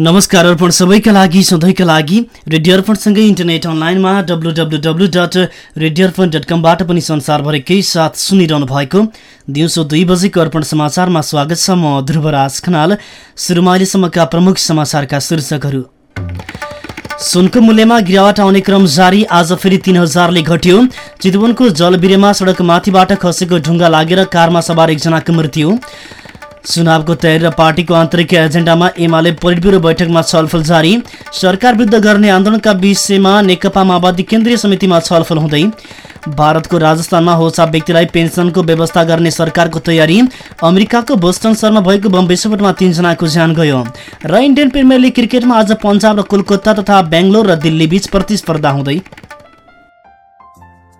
नमस्कार अर्पण सबैका लागि सधैँका लागि रेडियो अर्पणसँगै इन्टरनेट अनलाइनमा W W W dot radio Arpan dot कमबाट पनि संसारभरिकै साथ सुनिरहनु भएको दिउँसो दुई बजेको अर्पण समाचारमा स्वागत छ म ध्रुवराज खनाल। सुरुमा अहिलेसम्मका प्रमुख समाचारका शीर्षकहरू। सुनको मूल्यमा गिरावट आउने क्रम जारी आज फेरि तीन हजारले घट्यो। चितवनको जलबिरेमा सडक माथिबाट खसेको ढुङ्गा लागेर कारमा सवार एकजनाको मृत्यु। चुनावको तयारी र पार्टीको आन्तरिक एजेन्डामा एमाले पोलिटब्युरो बैठकमा छलफल जारी। सरकार विरुद्ध गर्ने आन्दोलनका विषयमा नेकपा माओवादी केन्द्रीय समितिमा छलफल हुँदै। भारतको राजस्थानमा होसा व्यक्तिलाई पेन्सनको व्यवस्था गर्ने सरकारको तयारी। अमेरिकाको बोस्टन शहरमा भएको बम विस्फोटमा तीनजनाको ज्यान गयो। र इन्डियन प्रिमियर लिग क्रिकेटमा आज पन्जाब र कोलकाता तथा बेङ्गलोर र दिल्ली बीच प्रतिस्पर्धा हुँदै।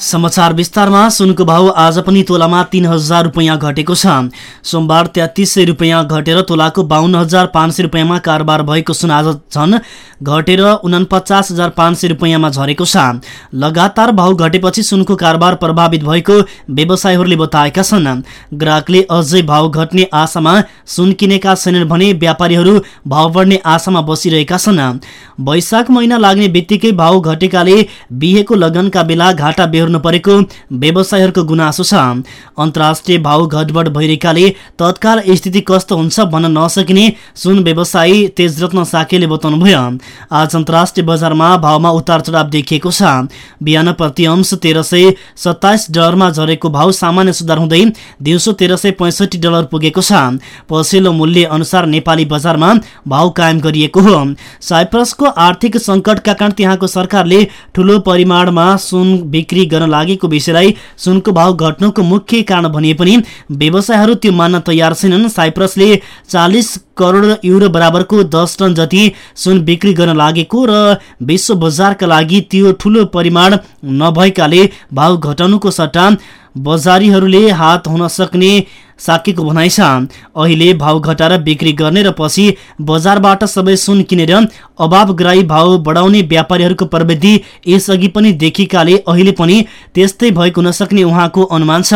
समाचार विस्तारमा सुनको भाउ आज पनि तोलामा तीन हजार रुपियाँ घटेको छ। सोमबार तेत्तिस सय रुपियाँ घटेर तोलाको बाहन्न हजार पाँच सय रुपियाँमा कारोबार भएको सुन आज झन् घटेर उनपचास हजार पाँच सय रुपियाँमा झरेको छ। लगातार भाउ घटेपछि सुनको कारोबार प्रभावित भएको व्यवसायीहरूले बताएका छन्। ग्राहकले अझै भाउ घट्ने आशामा सुन किनेका छैनन् भने व्यापारीहरू भाउ बढ्ने आशामा बसिरहेका छन्। वैशाख महिना लाग्ने बित्तिकै भाउ घटेकाले बिहेको लगनका बेला घाटा बेहोर्नु परेको व्यवसायीहरूको गुनासो छ। अन्तर्राष्ट्रिय भाउ घटबड भइरहेकाले तत्काल स्थिति कस्तो हुन्छ भन्न नसकिने सुन व्यवसायी तेजरत्न साकेले बताउनुभयो। आज अन्तर्राष्ट्रिय बजारमा भावमा उतार चढाव देखिएको छ। बिहान प्रति अंश तेह्र सय सत्ताइस डलरमा झरेको भाउ सामान्य सुधार हुँदै दिउँसो तेह्र सय पैँसठी डलर पुगेको छ। पछिल्लो मूल्य अनुसार नेपाली बजारमा भाउ कायम गरिएको हो। साइप्रसको आर्थिक सङ्कटका कारण त्यहाँको सरकारले ठूलो परिमाणमा सुन बिक्री गर्न लागेको विषयलाई सुनको भाव घट्नुको मुख्य कारण भनिए पनि व्यवसायहरू त्यो मान्न तयार छैनन्। साइप्रसले चालिस करोड युरो बराबरको दस टन जति सुन बिक्री गर्न लागेको र विश्व बजारका लागि त्यो ठूलो परिमाण नभएकाले भाव घटाउनुको सट्टा बजारीहरूले हात हुन सक्ने साकेको भनाइ छ अहिले भाउ घटाएर बिक्री गर्ने र पछि बजारबाट सबै सुन किनेर अभावग्राही भाउ बढाउने व्यापारीहरूको प्रवृत्ति यसअघि पनि देखिएकाले अहिले पनि त्यस्तै भएको नसक्ने उहाँको अनुमान छ।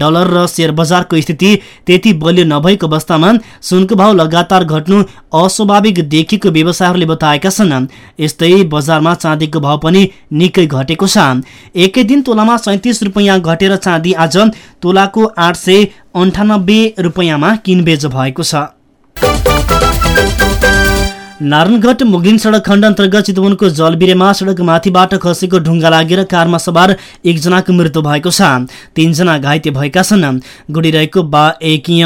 डलर र सेयर बजारको स्थिति त्यति बलियो नभएको अवस्थामा सुनको भाउ लगातार घट्नु अस्वाभाविक देखिएको व्यवसायहरूले बताएका छन्। यस्तै बजारमा चाँदीको भाउ पनि निकै घटेको छ। एकै दिन तोलामा सैतिस रुपियाँ घटेर चाँदी आज तोलाको आठ सय अन्ठानब्बे रुपियाँमा किनबेच भएको छ। नारायणगढ मुगिन सडक खण्ड अन्तर्गत चितवनको जलबिरेमा सडक माथिबाट खसेको ढुङ्गा लागेर कारमा सवार एकजनाको मृत्यु भएको छ। तीनजना घाइते भएका छन्। गुडिरहेको बा एकीय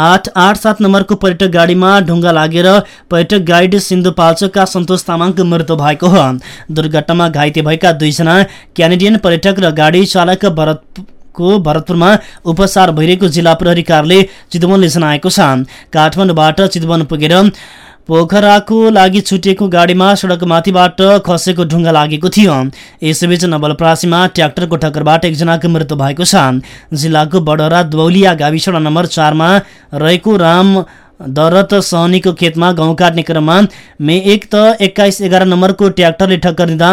आठ आठ सात नम्बरको पर्यटक गाडीमा ढुङ्गा लागेर पर्यटक गाइड सिन्धुपाल्चोकका सन्तोष तामाङको मृत्यु भएको हो। दुर्घटनामा घाइते भएका दुईजना क्यानेडियन पर्यटक र गाडी चालक भरत को भरतपुरमा उपचार भइरहेको जिल्ला प्रहरी चितवनले जनाएको छ। काठमाडौँबाट चितवन पुगेर पोखराको लागि छुटिएको गाडीमा सडक माथिबाट खसेको ढुङ्गा लागेको थियो। यसैबीच नवलप्रासीमा ट्र्याक्टरको ठक्करबाट एकजनाको मृत्यु भएको छ। जिल्लाको बडरा दौलिया गाविस नम्बर चारमा रहेको राम दरत सहनीको खेतमा गहुँ काट्ने क्रममा मे एक त एक्काइस एघार नम्बरको ट्र्याक्टरले ठक्कर दिँदा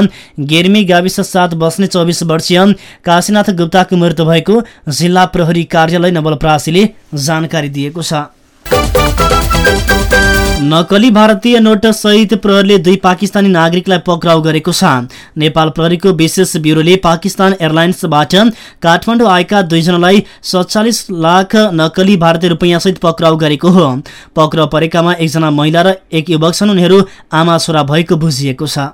गेर्मी गाविस साथ बस्ने चौबिस वर्षीय काशीनाथ गुप्ताको मृत्यु भएको जिल्ला प्रहरी कार्यालय नवलप्रासीले जानकारी दिएको छ। नकली भारतीय नोट सहित प्रहरीले दुई पाकिस्तानी नागरिकलाई पक्राउ गरेको छ। नेपाल प्रहरीको विशेष ब्युरोले पाकिस्तान एयरलाइन्सबाट काठमाडौँ आएका दुईजनालाई सत्तालिस लाख नकली भारतीय रुपियाँ सहित पक्राउ गरेको हो। पक्राउ परेकामा एकजना महिला र एक युवक छन्। उनीहरू आमा छोरा भएको बुझिएको छ।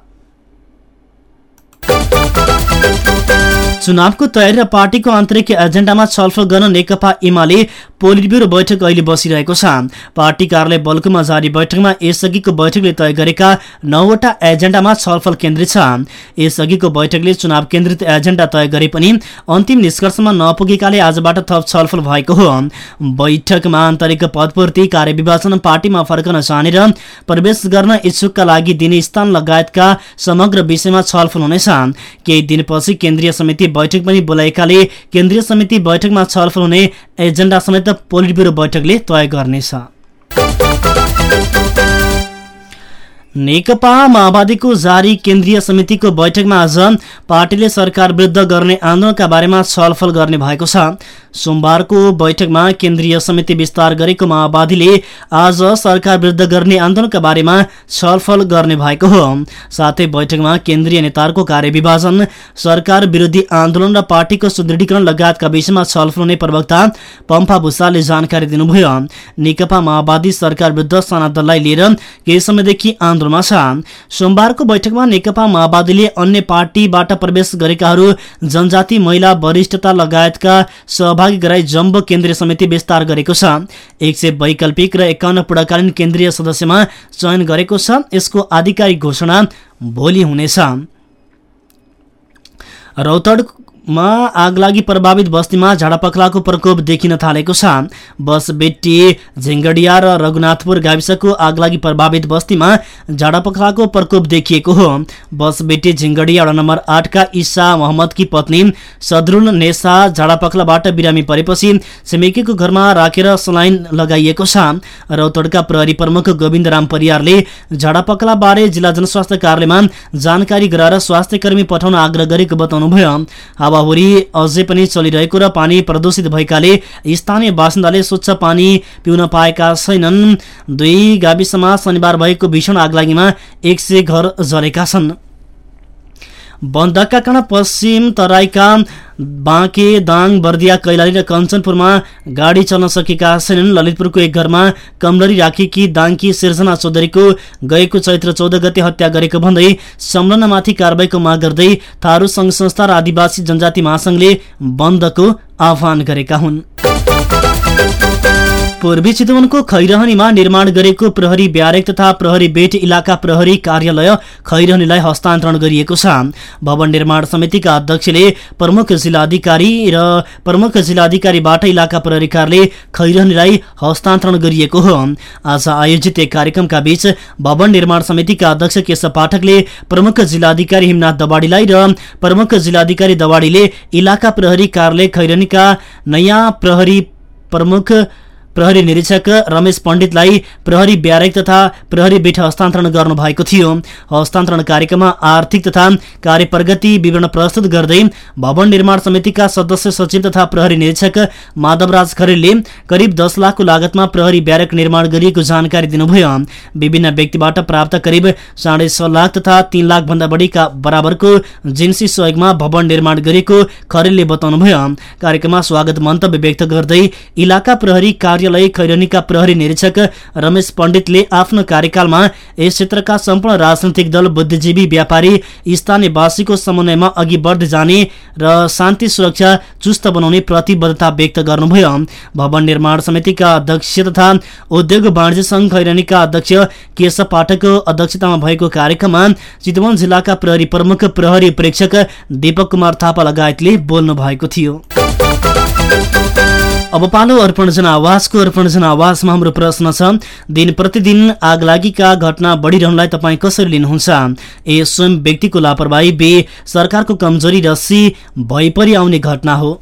चुनावको तयारी र पार्टीको आन्तरिक एजेन्डामा छलफल गर्न नेकपा एमाले पोलिट ब्युरो बैठक अहिले बसिरहेको छ। पार्टी कार्यालय बल्कुमा जारी बैठकमा यसअघिको बैठकले तय गरेका नौवटा एजेन्डामा छलफल केन्द्रित छ। यसअघिको बैठकले चुनाव केन्द्रित एजेन्डा तय गरे पनि अन्तिम निष्कर्षमा नपुगेकाले आजबाट थप छलफल भएको हो। बैठकमा आन्तरिक पदपूर्ति कार्यविभाजन पार्टीमा फर्कन चाहने र प्रवेश गर्न इच्छुकका लागि दिने स्थान लगायतका समग्र विषयमा छलफल हुनेछ। केही दिनपछि केन्द्रीय समिति बैठक पनि बोलाएकाले केन्द्रीय समिति बैठकमा छलफल हुने एजेन्डा समेत पोलिट ब्युरो बैठकले तय गर्नेछ। नेकपा माओवादीको जारी केन्द्रीय समितिको बैठकमा आज पार्टीले सरकार विरुद्ध गर्ने आन्दोलनका बारेमा छलफल गर्ने भएको छ। सोमबारको बैठकमा केन्द्रीय समिति विस्तार गरेको माओवादीले आज सरकार विरुद्ध गर्ने आन्दोलनका बारेमा छलफल गर्ने भएको हो। साथै बैठकमा केन्द्रीय नेताहरूको कार्यविभाजन सरकार विरोधी आन्दोलन र पार्टीको सुदृढीकरण लगायतका विषयमा छलफल हुने प्रवक्ता पम्फा भूषालले जानकारी दिनुभयो। नेकपा माओवादी सरकार विरुद्ध साना दललाई लिएर केही समयदेखि आन्दोलनमा छ। सोमबारको बैठकमा नेकपा माओवादीले अन्य पार्टीबाट प्रवेश गरेकाहरू जनजाति महिला वरिष्ठता लगायतका सहभागी गराई जम्बो केन्द्रीय समिति विस्तार गरेको छ। एक सय वैकल्पिक र एकाउन्न पूर्णकालीन केन्द्रीय सदस्यमा चयन गरेको छ। यसको आधिकारिक घोषणा भोलि हुनेछ। रौतडमा आगलागी प्रभावित बस्तीमा झाडापखलाको प्रकोप देखिन थालेको छ। बस बेट्टी झिङ्गडिया र रघुनाथपुर गाविसको आगलागी प्रभावित बस्तीमा झाडापखलाको प्रकोप देखिएको हो। बस बेट्टी झिङ्गडिया वडा नम्बर आठका ईसा मोहम्मदकी पत्नी सदरुल नेसा झाडापखलाबाट बिरामी परेपछि छिमेकीको घरमा राखेर सलाइन लगाइएको छ। रौतडका प्रहरी प्रमुख गोविन्द राम परियारले झाडापखलाबारे जिल्ला जनस्वास्थ्य कार्यालयमा जानकारी गराएर स्वास्थ्य कर्मी पठाउन आग्रह गरेको बताउनुभयो। हावाहुरी अझै पनि चलिरहेको र पानी प्रदूषित भएकाले स्थानीय बासिन्दाले स्वच्छ पानी पिउन पाएका छैनन्। दुई गाविसमा शनिबार भएको भीषण आगलागीमा एक घर जलेका छन्। बन्दका कारण पश्चिम तराईका बाँके दाङ बर्दिया कैलाली र कञ्चनपुरमा गाडी चल्न सकेका छैनन्। ललितपुरको एक घरमा कमलरी राखेकी दाङकी सिर्जना चौधरीको गएको चैत्र चौध गते हत्या गरेको भन्दै संलग्नमाथि कारवाहीको माग गर्दै थारू संघ संस्था र आदिवासी जनजाति महासंघले बन्दको आह्वान गरेका हुन्। पूर्वी चितवनको खैरहनीमा निर्माण गरेको प्रहरी ब्यारेक तथा प्रहरी बेट इलाका प्रहरी कार्यालय खैरहनीलाई हस्तान्तरण गरिएको छ। भवन निर्माण समितिका अध्यक्षले प्रमुख जिल्लाधिकारी र प्रमुख जिल्लाधिकारीबाट इलाका प्रहरी कार्यालय खैरहनीलाई हस्तान्तरण गरिएको हो। आज आयोजित एक कार्यक्रमका बीच भवन निर्माण समितिका अध्यक्ष केशव पाठकले प्रमुख जिल्लाधिकारी हिमनाथ दवाडीलाई र प्रमुख जिल्लाधिकारी दवाडीले इलाका प्रहरी कार्यालय खैरनीका नयाँ प्रहरी प्रमुख प्रहरी निरीक्षक रमेश पण्डितलाई प्रहरी ब्यारेक तथा प्रहरी बेठ हस्तान्तरण गर्नु भएको थियो। हस्तान्तरण कार्यक्रममा आर्थिक तथा कार्य प्रगति विवरण प्रस्तुत गर्दै भवन निर्माण समितिका सदस्य सचिव तथा प्रहरी निरीक्षक माधवराज खरेलले करिब दस लाखको लागतमा प्रहरी ब्यारेक निर्माण गरिएको जानकारी दिनुभयो। विभिन्न व्यक्तिबाट प्राप्त करिब साढे छ लाख तथा तीन लाख भन्दा बढीका बराबरको जिन्सी सहयोगमा भवन निर्माण गरिएको खरेलले बताउनुभयो। कार्यक्रममा स्वागत मन्तव्य व्यक्त गर्दै इलाका प्रहरी कार्य कार्यालय खैरनीका प्रहरी निरीक्षक रमेश पण्डितले आफ्नो कार्यकालमा यस क्षेत्रका सम्पूर्ण राजनैतिक दल बुद्धिजीवी व्यापारी स्थानीयवासीको समन्वयमा अघि बढ्दै जाने र शान्ति सुरक्षा चुस्त बनाउने प्रतिबद्धता व्यक्त गर्नुभयो। भवन निर्माण समितिका अध्यक्ष तथा उद्योग वाणिज्य संघ खैरनीका अध्यक्ष केशव पाठकको अध्यक्षतामा भएको कार्यक्रममा चितवन जिल्लाका प्रहरी प्रमुख प्रहरी प्रेक्षक दीपक कुमार थापा लगायतले बोल्नु भएको थियो। अब पालो अर्पण जनावासको अर्पण जनावासमा हाम्रो प्रश्न छ। दिन प्रतिदिन आगलागीका घटना बढिरहनुलाई तपाईँ कसरी लिनुहुन्छ? ए स्वयं व्यक्तिको लापरवाही बे सरकारको कमजोरी र सी भइपरि आउने घटना हो।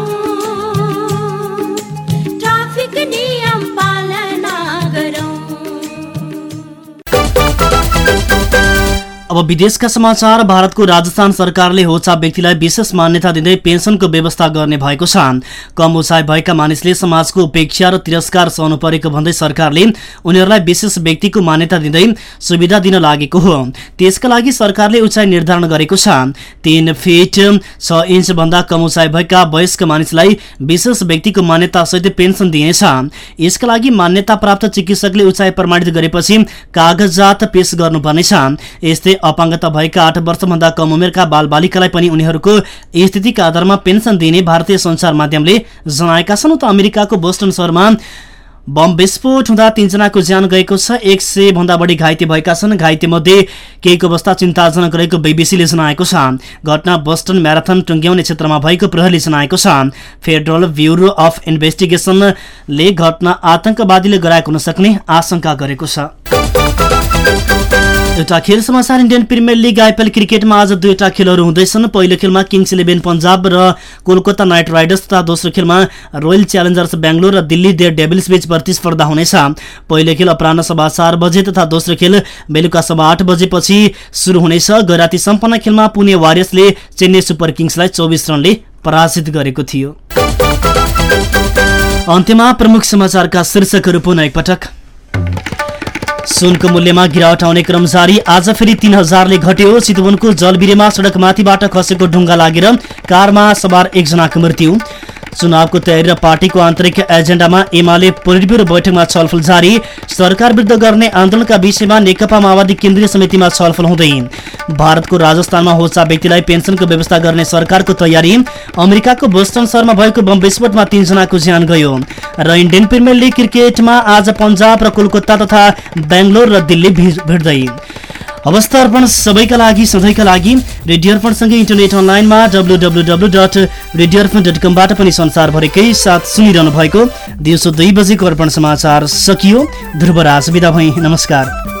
अब विदेशका समाचार भारतको राजस्थान सरकारले होचा व्यक्तिलाई विशेष मान्यता दिँदै पेन्सनको व्यवस्था गर्ने भएको छ। कम उचाइ भएका मानिसले समाजको उपेक्षा र तिरस्कार सहनु परेको भन्दै सरकारले उनीहरूलाई विशेष व्यक्तिको मान्यता दिँदै सुविधा दिन लागेको हो। त्यसका लागि सरकारले उचाइ निर्धारण गरेको छ। तीन फिट छ इन्च भन्दा कम उचाइ भएका वयस्क मानिसलाई विशेष व्यक्तिको मान्यता सहित पेन्सन दिइनेछ। यसका लागि मान्यता प्राप्त चिकित्सकले उचाइ प्रमाणित गरेपछि कागजात पेश गर्नुपर्नेछ। यस्तै अपाङ्गता भएका आठ वर्षभन्दा कम उमेरका बालबालिकालाई पनि उनीहरूको स्थितिका आधारमा पेन्सन दिने भारतीय सञ्चार माध्यमले जनाएका छन्। उता अमेरिकाको बोस्टन सहरमा बम विस्फोट हुँदा तीनजनाको ज्यान गएको छ। एक सय भन्दा बढी घाइते भएका छन्। घाइते मध्ये केहीको अवस्था चिन्ताजनक रहेको बीबीसीले जनाएको छ। घटना बोस्टन म्याराथन टुङ्ग्याउने क्षेत्रमा भएको प्रहरीले जनाएको छ। फेडरल ब्युरो अफ इन्भेस्टिगेसनले घटना आतंकवादीले गराएको हुन सक्ने आशंका गरेको छ। एउटा खेल समाचार इन्डियन प्रिमियर लिग आइपिएल क्रिकेटमा आज दुईवटा खेलहरू हुँदैछन्। पहिलो खेलमा किङ्स इलेभेन पन्जाब र कोलकाता नाइट राइडर्स तथा दोस्रो खेलमा रोयल च्यालेन्जर्स बेङ्गलोर र दिल्ली डेयर डेभिल्स बीच प्रतिस्पर्धा हुनेछ। पहिलो खेल अपराह सभा चार बजे तथा दोस्रो खेल बेलुका सभा आठ बजेपछि सुरु हुनेछ। गैराती सम्पन्न खेलमा पुणे वारियर्सले चेन्नई सुपर किङ्सलाई चौबिस रनले पराजित गरेको थियो। अन्त्यमा प्रमुख समाचारका शीर्षकहरू पुनः एकपटक। सुनको मूल्यमा गिरावट आउने क्रम जारी आज फेरि तीन हजारले घट्यो। चितवनको जलबिरेमा सडक माथिबाट खसेको ढुङ्गा लागेर कारमा सवार एकजनाको मृत्यु। चुनावको तयारी र पार्टीको आन्तरिक एजेन्डामा एमाले ब्युरो बैठकमा छलफल जारी। सरकार विरुद्ध गर्ने आन्दोलनका विषयमा नेकपा माओवादी केन्द्रीय समितिमा छलफल हुँदै। भारतको राजस्थानमा होचा व्यक्तिलाई पेन्सनको व्यवस्था गर्ने सरकारको तयारी। अमेरिकाको बोस्टन शहरमा भएको बम विस्फोटमा तीनजनाको ज्यान गयो। र इन्डियन प्रिमियर लिग क्रिकेटमा आज पन्जाब र कोलकाता तथा बेङ्गलोर र दिल्ली भिड- भिड्दै। अवस्था अर्पण सबैका लागि सधैँका लागि रेडियो अर्पणसँगै इन्टरनेट अनलाइनमा W W W dot radio Arpan dot कमबाट पनि संसारभरिकै साथ सुनिरहनु भएको दिउँसो दुई बजेको अर्पण समाचार सकियो ध्रुवराज बिदा भई नमस्कार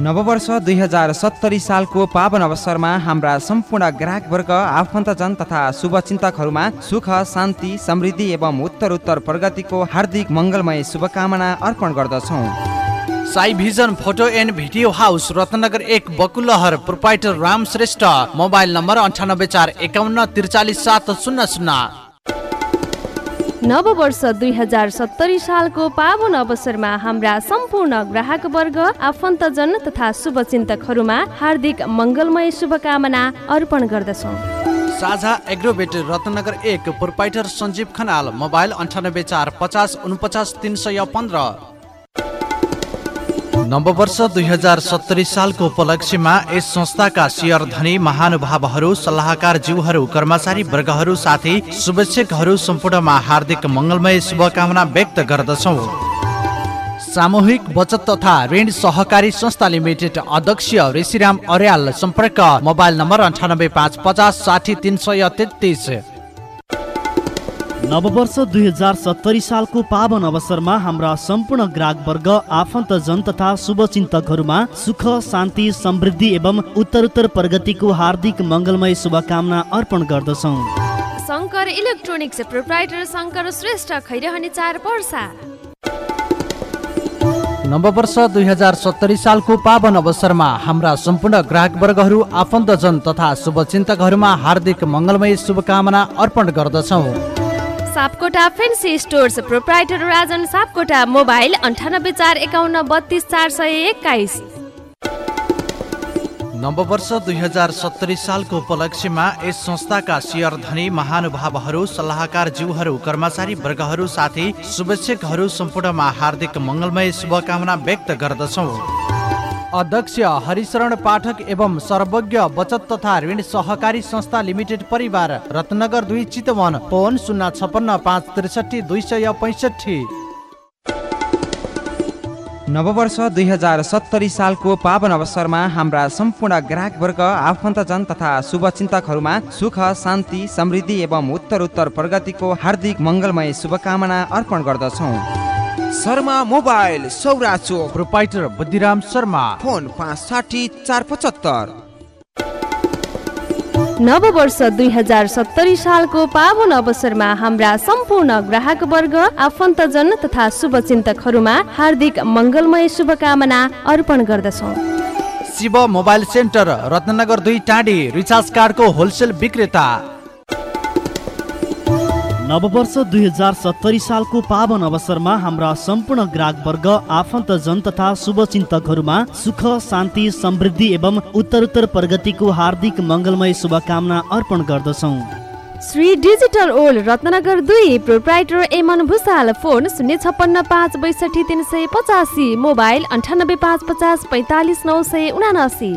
नववर्ष दुई हजार सत्तरी सालको पावन अवसरमा हाम्रा सम्पूर्ण ग्राहकवर्ग आफन्तजन तथा शुभचिन्तकहरूमा सुख शान्ति समृद्धि एवं उत्तर उत्तर प्रगतिको हार्दिक मङ्गलमय शुभकामना अर्पण गर्दछौँ Sai vision photo and video house Ratnagar एक Bakulahar proprietor Ram Shrestha mobile number अन्ठानब्बे चार एकाउन्न त्रिचालिस सात शून्य शून्य नव वर्ष दुई हजार सत्तरी सालको पावन अवसरमा हाम्रा सम्पूर्ण ग्राहक वर्ग आफन्तजन तथा शुभचिन्तकहरूमा हार्दिक मङ्गलमय शुभकामना अर्पण गर्दछौँ। साझा एग्रोबेट रत्नगर एक प्रोपाइटर सञ्जीव खनाल मोबाइल अन्ठानब्बे चार पचास उनपचास तिन सय पन्ध्र नववर्ष दुई हजार सत्तरी सालको उपलक्ष्यमा यस संस्थाका सेयर धनी महानुभावहरू सल्लाहकार जीवहरू कर्मचारी वर्गहरू साथै शुभेच्छकहरू सम्पूर्णमा हार्दिक मङ्गलमय शुभकामना व्यक्त गर्दछौँ। सामूहिक बचत तथा ऋण सहकारी संस्था लिमिटेड अध्यक्ष ऋषिराम अर्याल सम्पर्क मोबाइल नम्बर अन्ठानब्बे पाँच पचास साठी तिन सय तेत्तिस। नववर्ष दुई हजार सत्तरी सालको पावन अवसरमा हाम्रा सम्पूर्ण ग्राहक वर्ग आफन्तजन तथा शुभचिन्तकहरूमा सुख शान्ति समृद्धि एवं उत्तरोत्तर प्रगतिको हार्दिक मङ्गलमय शुभकामना अर्पण गर्दछौँ। शङ्कर इलेक्ट्रोनिक्स प्रोप्राइटर शङ्कर श्रेष्ठ खैरहने चार पर्सा नववर्ष दुई हजार सत्तरी सालको पावन अवसरमा हाम्रा सम्पूर्ण ग्राहक वर्गहरू आफन्तजन तथा शुभचिन्तकहरूमा हार्दिक मङ्गलमय शुभकामना अर्पण गर्दछौँ। Sapkota fancy stores proprietor Rajan Sapkota mobile अन्ठानब्बे चार एकाउन्न बत्तिस चार सय एक्काइस। नववर्ष दुई हजार सत्तरी सालको उपलक्ष्यमा यस संस्थाका सेयर धनी महानुभावहरू सल्लाहकार जीवहरू कर्मचारी वर्गहरू साथै शुभेच्छकहरू सम्पूर्णमा हार्दिक मङ्गलमय शुभकामना व्यक्त गर्दछौँ। अध्यक्ष हरिशरण पाठक एवं सर्वज्ञ बचत तथा ऋण सहकारी संस्था लिमिटेड परिवार रत्नगर दुई चितवन फोन शून्य छपन्न पाँच त्रिसठी दुई सय पैँसठी। नववर्ष दुई हजार सत्तरी सालको पावन अवसरमा हाम्रा सम्पूर्ण ग्राहकवर्ग आफन्तजन तथा शुभचिन्तकहरूमा सुख शान्ति समृद्धि एवं उत्तर उत्तर प्रगतिको हार्दिक मङ्गलमय शुभकामना अर्पण गर्दछौँ। शर्मा मोबाइल सौरा चोक। प्रोपाइटर बुद्धिराम शर्मा। फोन पाँच साठी चार पचहत्तर। नव वर्ष दुई हजार सत्तरी सालको पावन अवसरमा हाम्रा सम्पूर्ण ग्राहक वर्ग आफन्तजन तथा शुभचिन्तकहरूमा हार्दिक मङ्गलमय शुभकामना अर्पण गर्दछौँ। शिव मोबाइल सेन्टर रत्नगर दुई टाँडी रिचार्ज कार्डको होलसेल विक्रेता। नववर्ष दुई हजार सत्तरी सालको पावन अवसरमा हाम्रा सम्पूर्ण ग्राहक वर्ग आफन्तजन तथा शुभचिन्तकहरूमा सुख शान्ति समृद्धि एवं उत्तरोत्तर प्रगतिको हार्दिक मङ्गलमय शुभकामना अर्पण गर्दछौँ। श्री डिजिटल ओल रत्नगर दुई प्रोप्राइटर एमन भूषाल फोन शून्य छप्पन्न पाँच बैसठी तिन सय पचासी मोबाइल अन्ठानब्बे पाँच पचास पैँतालिस नौ सय उनासी।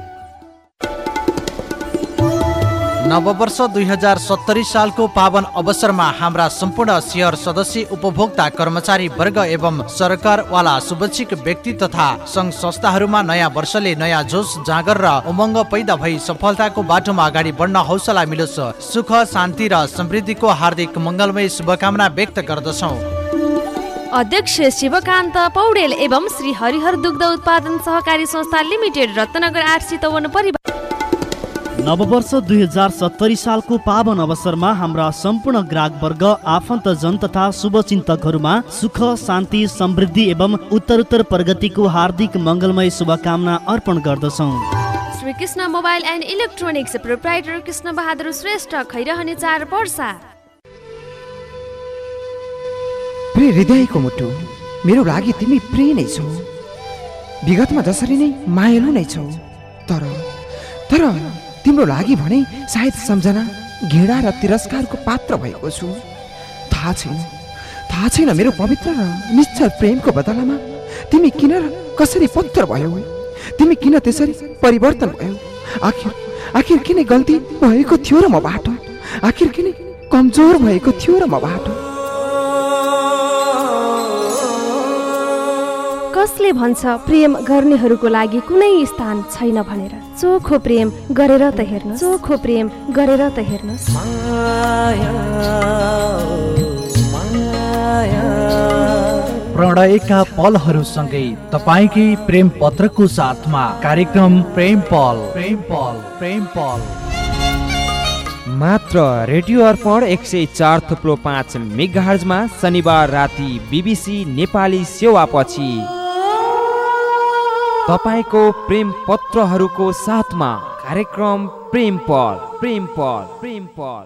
नववर्ष दुई हजार सत्तरी सालको पावन अवसरमा हाम्रा सम्पूर्ण सेयर सदस्य उपभोक्ता कर्मचारी वर्ग एवं सरकारवाला शुभेच्छिक व्यक्ति तथा सङ्घ संस्थाहरूमा नयाँ वर्षले नयाँ जोस जाँगर र उमङ्ग पैदा भई सफलताको बाटोमा अगाडि बढ्न हौसला मिलोस्। सुख शान्ति र समृद्धिको हार्दिक मङ्गलमय शुभकामना व्यक्त गर्दछौँ। अध्यक्ष शिवकान्त पौडेल एवं श्री हरिहर दुग्ध उत्पादन सहकारी संस्था लिमिटेड रत्नगर आठ चितवन परिवार नववर्ष दुई हजार सत्तरी सालको पावन अवसरमा हाम्रा सम्पूर्ण ग्राहक वर्ग आफन्तजन तथा शुभचिन्तकहरूमा सुख शान्ति समृद्धि एवं उत्तरोत्तर प्रगतिको हार्दिक मङ्गलमय शुभकामना अर्पण गर्दछौँ। Shri Krishna mobile and electronics proprietor Krishna Bahadur Shrestha Khairahani चार पर्सा प्रिय हृदयको मुटु मेरो लागि तिमी प्रिय नै छौ। विगतमा जसरी नै मायालु नै छौ। तर तर तिम्रो लागि भने सायद सम्झना घृणा र तिरस्कारको पात्र भएको छु। थाहा छैन। थाहा छैन मेरो पवित्र र निश्चल प्रेमको बदलामा तिमी किन र कसरी पत्र भयो? तिमी किन त्यसरी परिवर्तन भयो? आखिर आखिर किन गल्ती भएको थियो र मबाट आखिर किन कमजोर भएको थियो र मबाट कसले भन्छ प्रेम गर्नेहरूको लागि कुनै स्थान छैन भनेर। चोखो प्रेम गरेर त हेर्नु चोखो प्रेम गरेर त हेर्नुहोस्। माया प्रणयका पलहरूसँगै तपाईँकै प्रेम पत्रको साथमा कार्यक्रम प्रेम पल। प्रेम पल प्रेम पल। मात्र रेडियो अर्पण एक सय चार थुप्रो पाँच मेगाहर्जमा शनिबार राति बिबिसी नेपाली सेवापछि तपाईँको प्रेम पत्रहरूको साथमा कार्यक्रम प्रेम पल प्रेम पल प्रेम पल